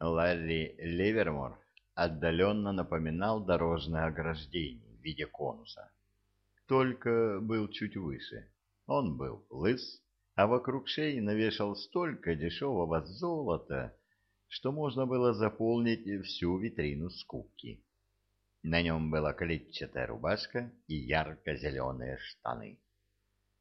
Ларри Ливермор отдаленно напоминал дорожное ограждение в виде конуса. Только был чуть выше. Он был лыс, а вокруг шеи навешал столько дешевого золота, что можно было заполнить всю витрину скупки. На нем была клетчатая рубашка и ярко-зеленые штаны.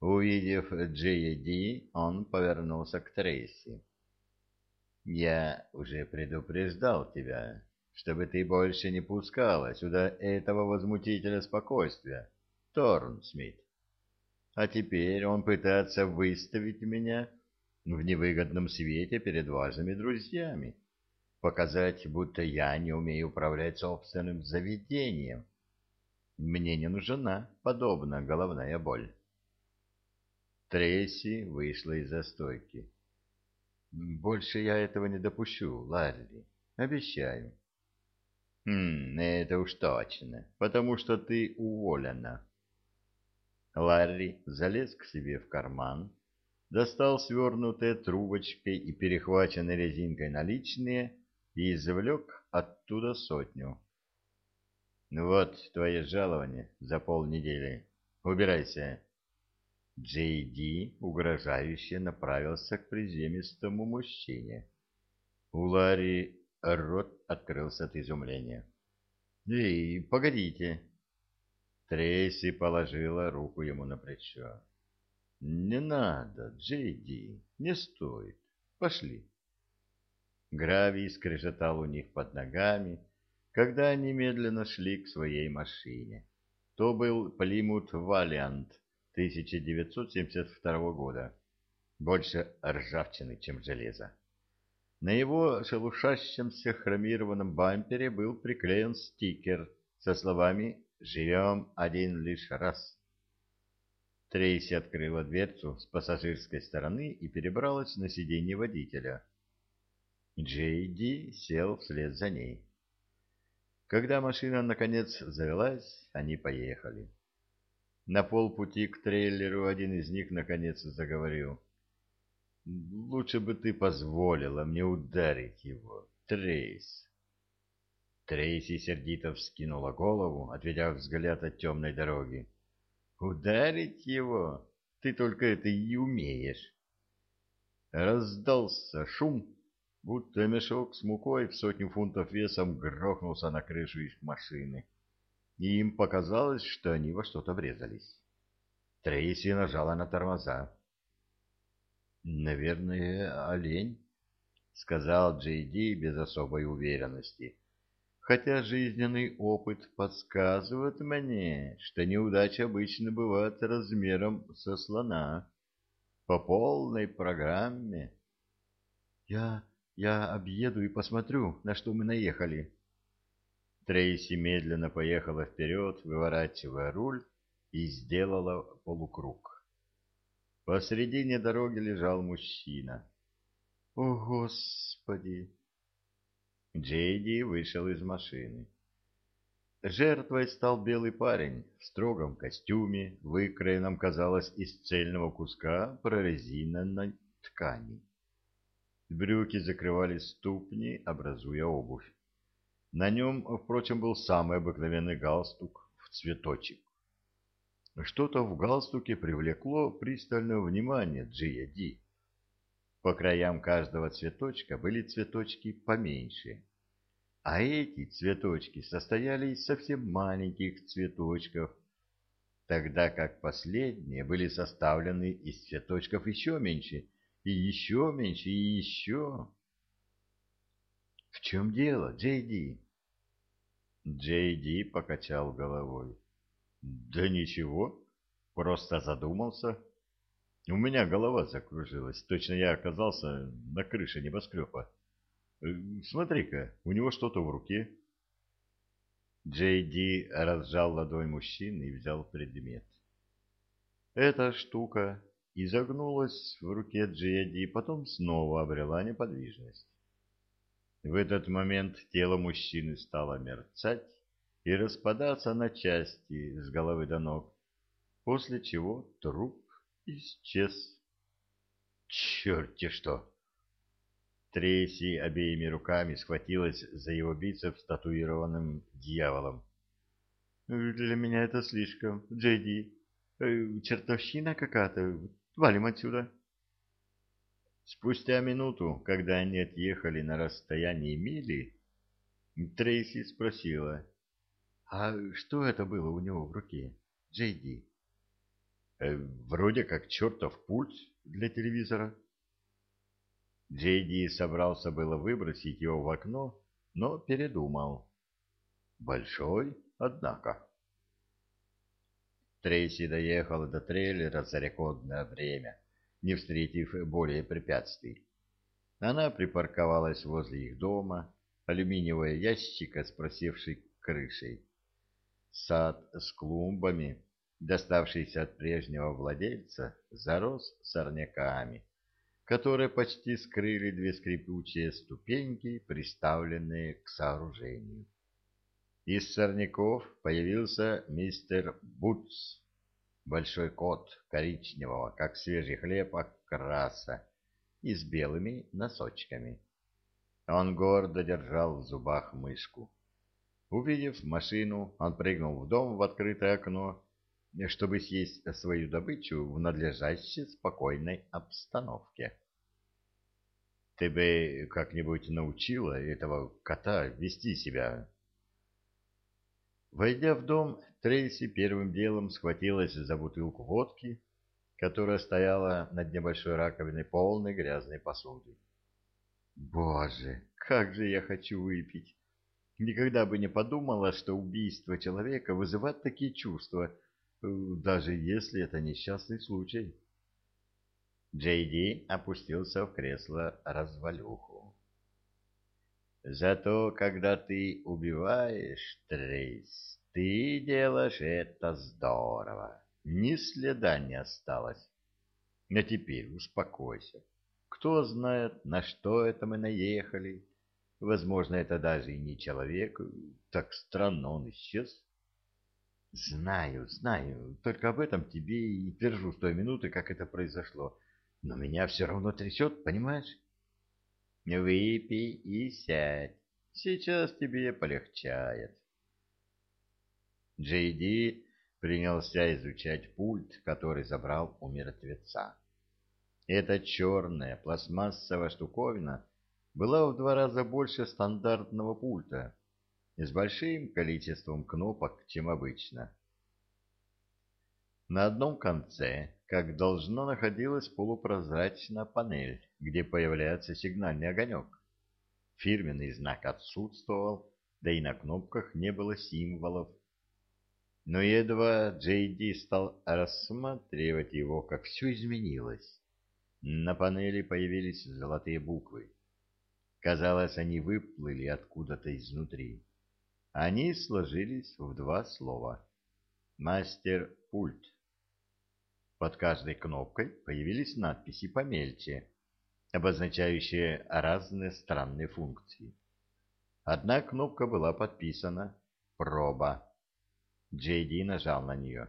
Увидев Джея Ди, он повернулся к Трейси. «Я уже предупреждал тебя, чтобы ты больше не пускала сюда этого возмутителя спокойствия, Торн Смит. А теперь он пытается выставить меня в невыгодном свете перед важными друзьями, показать, будто я не умею управлять собственным заведением. Мне не нужна подобная головная боль». Трейси вышла из застойки. «Больше я этого не допущу, Ларри. Обещаю». «Хм, это уж точно, потому что ты уволена». Ларри залез к себе в карман, достал свернутые трубочкой и перехваченной резинкой наличные и извлек оттуда сотню. «Вот твое жалование за полнедели. Убирайся». Джей Ди угрожающе направился к приземистому мужчине. У Ларри рот открылся от изумления. «Эй, погодите!» Трейси положила руку ему на плечо. «Не надо, Джей Ди, не стоит. Пошли». Гравий скрежетал у них под ногами, когда они медленно шли к своей машине. То был Плимут Валиант 1972 года. Больше ржавчины, чем железа. На его шелушащемся хромированном бампере был приклеен стикер со словами «Живем один лишь раз». Трейси открыла дверцу с пассажирской стороны и перебралась на сиденье водителя. Джей Ди сел вслед за ней. Когда машина наконец завелась, они поехали. На полпути к трейлеру один из них наконец заговорил. «Лучше бы ты позволила мне ударить его, Трейс». Трейси сердито вскинула голову, отведя взгляд от темной дороги. «Ударить его? Ты только это и умеешь!» Раздался шум, будто мешок с мукой в сотню фунтов весом грохнулся на крышу их машины и им показалось, что они во что-то врезались. Трейси нажала на тормоза. «Наверное, олень», — сказал Джейди без особой уверенности, хотя жизненный опыт подсказывает мне, что неудачи обычно бывают размером со слона. По полной программе. «Я... я объеду и посмотрю, на что мы наехали», Трейси медленно поехала вперед, выворачивая руль, и сделала полукруг. Посредине дороги лежал мужчина. «О, Господи!» Джейди вышел из машины. Жертвой стал белый парень в строгом костюме, выкроенном, казалось, из цельного куска прорезиненной ткани. Брюки закрывали ступни, образуя обувь. На нем, впрочем, был самый обыкновенный галстук в цветочек. Что-то в галстуке привлекло пристальное внимание Джия Ди. По краям каждого цветочка были цветочки поменьше. А эти цветочки состояли из совсем маленьких цветочков, тогда как последние были составлены из цветочков еще меньше, и еще меньше, и еще. «В чем дело, Джейди?» Джейди покачал головой. Да ничего, просто задумался. У меня голова закружилась. Точно я оказался на крыше небоскреба. Э, смотри-ка, у него что-то в руке. Джейди разжал ладонь мужчины и взял предмет. Эта штука изогнулась в руке Джейди, потом снова обрела неподвижность. В этот момент тело мужчины стало мерцать и распадаться на части с головы до ног, после чего труп исчез. Черти что! Трейси обеими руками схватилась за его бицепс татуированным дьяволом. «Для меня это слишком, Джейди. Э, чертовщина какая-то. Валим отсюда». Спустя минуту, когда они отъехали на расстоянии мили, Трейси спросила, «А что это было у него в руке, Джейди?» «Э, «Вроде как чертов пульт для телевизора». Джейди собрался было выбросить его в окно, но передумал. Большой, однако. Трейси доехал до трейлера за рекордное время, не встретив более препятствий. Она припарковалась возле их дома, алюминиевого ящика с просевшей крышей. Сад с клумбами, доставшийся от прежнего владельца, зарос сорняками которые почти скрыли две скрипучие ступеньки, приставленные к сооружению. Из сорняков появился мистер Бутс, большой кот коричневого, как свежий хлеб, окраса, и с белыми носочками. Он гордо держал в зубах мышку. Увидев машину, он прыгнул в дом в открытое окно чтобы съесть свою добычу в надлежащей спокойной обстановке. Ты бы как-нибудь научила этого кота вести себя. Войдя в дом, Трейси первым делом схватилась за бутылку водки, которая стояла над небольшой раковиной полной грязной посуды. Боже, как же я хочу выпить! Никогда бы не подумала, что убийство человека вызывает такие чувства — даже если это несчастный случай. Джейди опустился в кресло развалюху. Зато, когда ты убиваешь, Трейс, ты делаешь это здорово. Ни следа не осталось. А теперь успокойся. Кто знает, на что это мы наехали. Возможно, это даже и не человек. Так странно он исчез. Знаю, знаю, только об этом тебе и твержу с той минуты, как это произошло. Но меня все равно трясет, понимаешь? Выпей и сядь. Сейчас тебе полегчает. Джейди принялся изучать пульт, который забрал у мертвеца. Эта черная пластмассовая штуковина была в два раза больше стандартного пульта, с большим количеством кнопок, чем обычно. На одном конце, как должно, находилась полупрозрачная панель, где появляется сигнальный огонек. Фирменный знак отсутствовал, да и на кнопках не было символов. Но едва Джейди стал рассматривать его, как все изменилось. На панели появились золотые буквы. Казалось, они выплыли откуда-то изнутри. Они сложились в два слова. Мастер-пульт. Под каждой кнопкой появились надписи помельче, обозначающие разные странные функции. Одна кнопка была подписана «Проба». Джейди нажал на нее.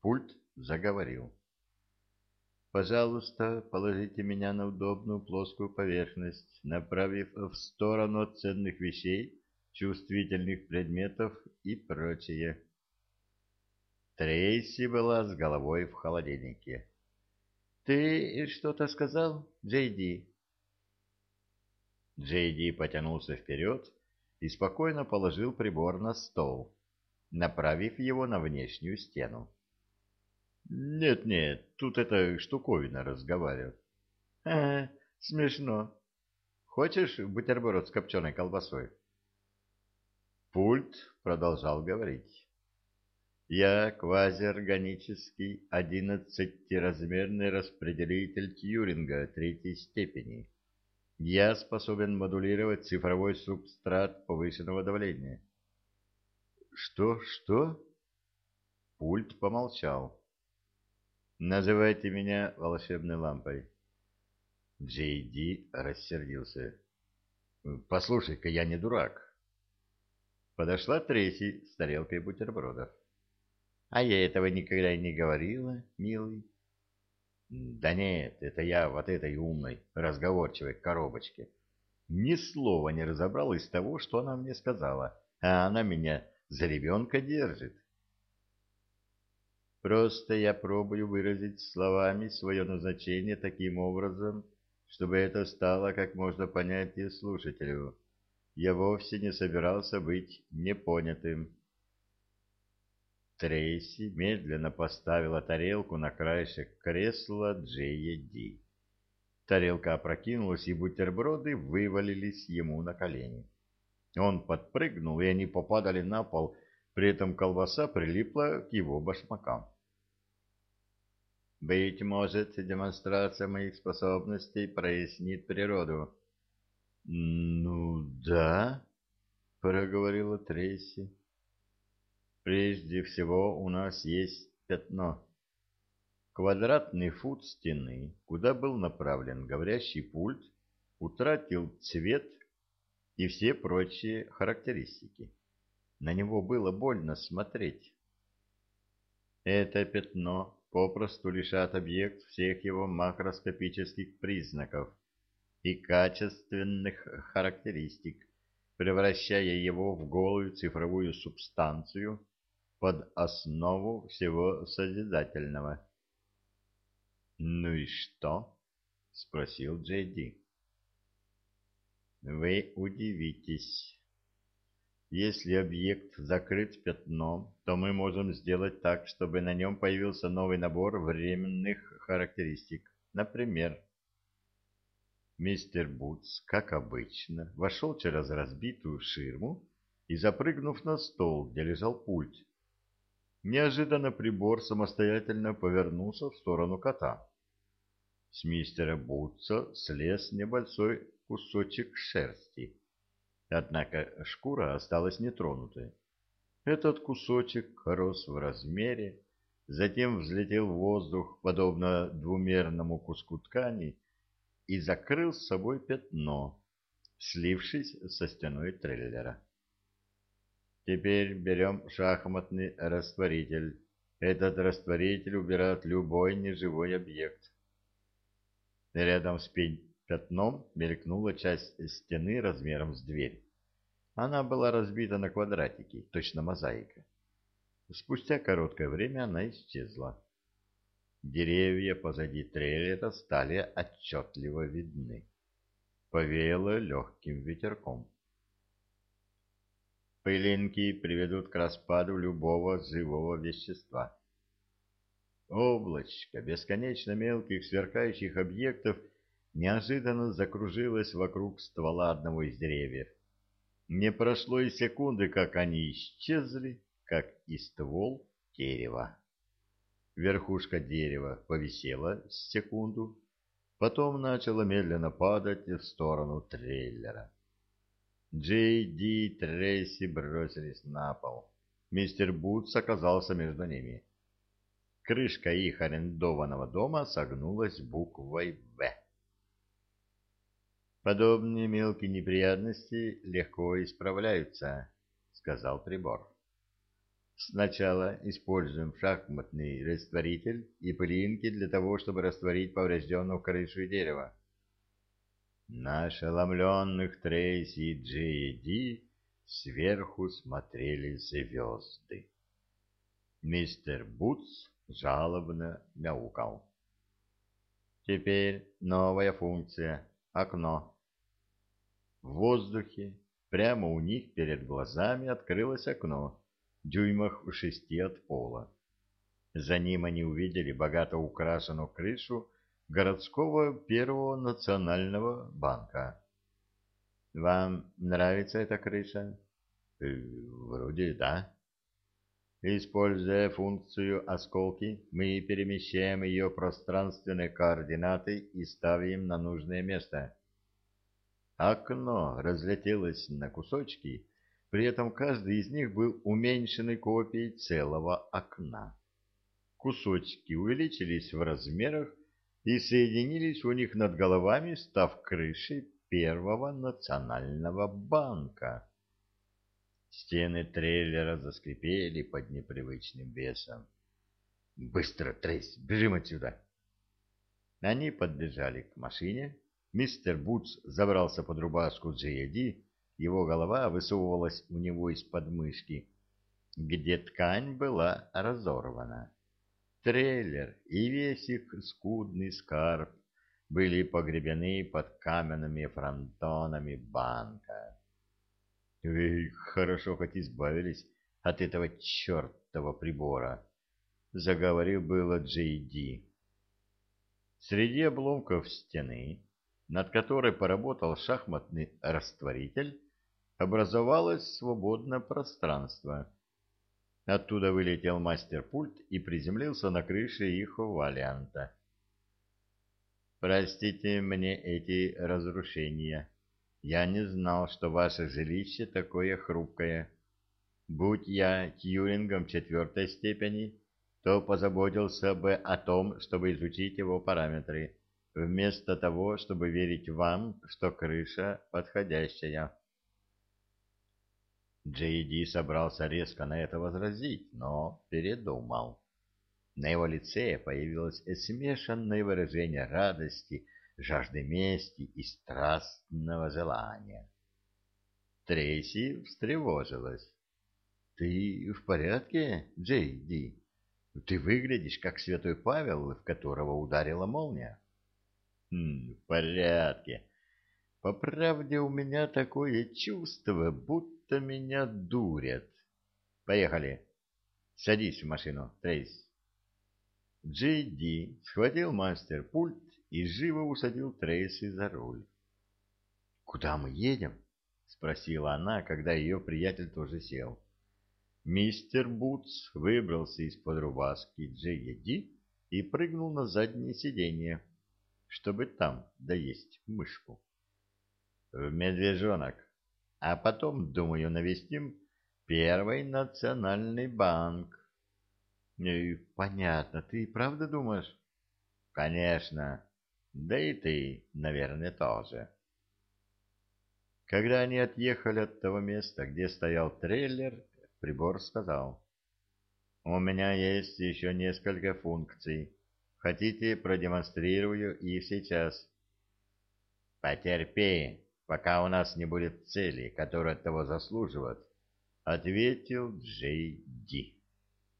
Пульт заговорил. «Пожалуйста, положите меня на удобную плоскую поверхность, направив в сторону ценных вещей чувствительных предметов и прочее. Трейси была с головой в холодильнике. «Ты что-то сказал, Джейди?» Джейди потянулся вперед и спокойно положил прибор на стол, направив его на внешнюю стену. «Нет-нет, тут эта штуковина разговаривает». «Ха, смешно. Хочешь бутерброд с копченой колбасой?» Пульт продолжал говорить. Я квазиорганический одиннадцатиразмерный распределитель Тьюринга третьей степени. Я способен модулировать цифровой субстрат повышенного давления. Что, что? Пульт помолчал. Называйте меня волшебной лампой. Джейди рассердился. Послушай-ка, я не дурак. Подошла Трейси с тарелкой бутербродов. — А я этого никогда не говорила, милый. — Да нет, это я вот этой умной, разговорчивой коробочке. Ни слова не разобрал из того, что она мне сказала, а она меня за ребенка держит. Просто я пробую выразить словами свое назначение таким образом, чтобы это стало как можно понятнее слушателю. Я вовсе не собирался быть непонятым. Трейси медленно поставила тарелку на краешек кресла Джея Ди. Тарелка опрокинулась, и бутерброды вывалились ему на колени. Он подпрыгнул, и они попадали на пол, при этом колбаса прилипла к его башмакам. «Быть может, демонстрация моих способностей прояснит природу». «Ну да», — проговорила Трейси. Прежде всего у нас есть пятно. Квадратный фут стены, куда был направлен говорящий пульт, утратил цвет и все прочие характеристики. На него было больно смотреть. Это пятно попросту лишат объект всех его макроскопических признаков и качественных характеристик, превращая его в голую цифровую субстанцию, под основу всего созидательного. «Ну и что?» — спросил Джейди. «Вы удивитесь. Если объект закрыт пятном, то мы можем сделать так, чтобы на нем появился новый набор временных характеристик. Например, мистер Бутс, как обычно, вошел через разбитую ширму и, запрыгнув на стол, где лежал пульт, Неожиданно прибор самостоятельно повернулся в сторону кота. С мистера Бутса слез небольшой кусочек шерсти. Однако шкура осталась нетронутой. Этот кусочек рос в размере, затем взлетел в воздух, подобно двумерному куску ткани, и закрыл с собой пятно, слившись со стеной трейлера. Теперь берем шахматный растворитель. Этот растворитель убирает любой неживой объект. Рядом с пятном мелькнула часть стены размером с дверь. Она была разбита на квадратики, точно мозаика. Спустя короткое время она исчезла. Деревья позади трейлера стали отчетливо видны. Повеяло легким ветерком. Пылинки приведут к распаду любого живого вещества. Облачко бесконечно мелких сверкающих объектов неожиданно закружилось вокруг ствола одного из деревьев. Не прошло и секунды, как они исчезли, как и ствол дерева. Верхушка дерева повисела секунду, потом начала медленно падать в сторону трейлера. Джей Ди Трейси бросились на пол. Мистер Бутс оказался между ними. Крышка их арендованного дома согнулась буквой «В». «Подобные мелкие неприятности легко исправляются», — сказал прибор. «Сначала используем шахматный растворитель и пылинки для того, чтобы растворить поврежденную крышу и дерево. На ошеломленных Трейси и Джейди сверху смотрели звезды. Мистер Бутс жалобно мяукал. Теперь новая функция — окно. В воздухе, прямо у них перед глазами открылось окно, дюймах в шести от пола. За ним они увидели богато украшенную крышу городского первого национального банка. Вам нравится эта крыша? Э, вроде да. Используя функцию осколки, мы перемещаем ее пространственные координаты и ставим на нужное место. Окно разлетелось на кусочки, при этом каждый из них был уменьшенной копией целого окна. Кусочки увеличились в размерах и соединились у них над головами, став крышей первого национального банка. Стены трейлера заскрипели под непривычным весом. «Быстро, Трейс, бежим отсюда!» Они подбежали к машине, Мистер Бутс забрался под рубашку Джейди, его голова высовывалась у него из-под мышки, где ткань была разорвана. Трейлер и весь их скудный скарб были погребены под каменными фронтонами банка. Эй, хорошо хоть избавились от этого чертова прибора, заговорил было Джей Ди. Среди обломков стены, над которой поработал шахматный растворитель, образовалось свободное пространство. Оттуда вылетел мастер-пульт и приземлился на крыше их валианта. «Простите мне эти разрушения. Я не знал, что ваше жилище такое хрупкое. Будь я Тьюрингом четвертой степени, то позаботился бы о том, чтобы изучить его параметры, вместо того, чтобы верить вам, что крыша подходящая. Джейди собрался резко на это возразить, но передумал. На его лице появилось смешанное выражение радости, жажды мести и страстного желания. Трейси встревожилась. — Ты в порядке, Джейди? Ты выглядишь, как святой Павел, в которого ударила молния. Хм, в порядке. По правде, у меня такое чувство, будто меня дурят. Поехали. Садись в машину, Трейс. Джей Ди схватил мастер-пульт и живо усадил Трейси за руль. «Куда мы едем?» — спросила она, когда ее приятель тоже сел. Мистер Бутс выбрался из-под рубашки Джейди и прыгнул на заднее сиденье, чтобы там доесть мышку. В медвежонок. А потом, думаю, навестим Первый национальный банк. Ну, понятно, ты правда думаешь? Конечно. Да и ты, наверное, тоже. Когда они отъехали от того места, где стоял трейлер, Прибор сказал. «У меня есть еще несколько функций. Хотите, продемонстрирую их сейчас?» «Потерпи, пока у нас не будет цели, которая того заслуживает», — ответил Джей Ди.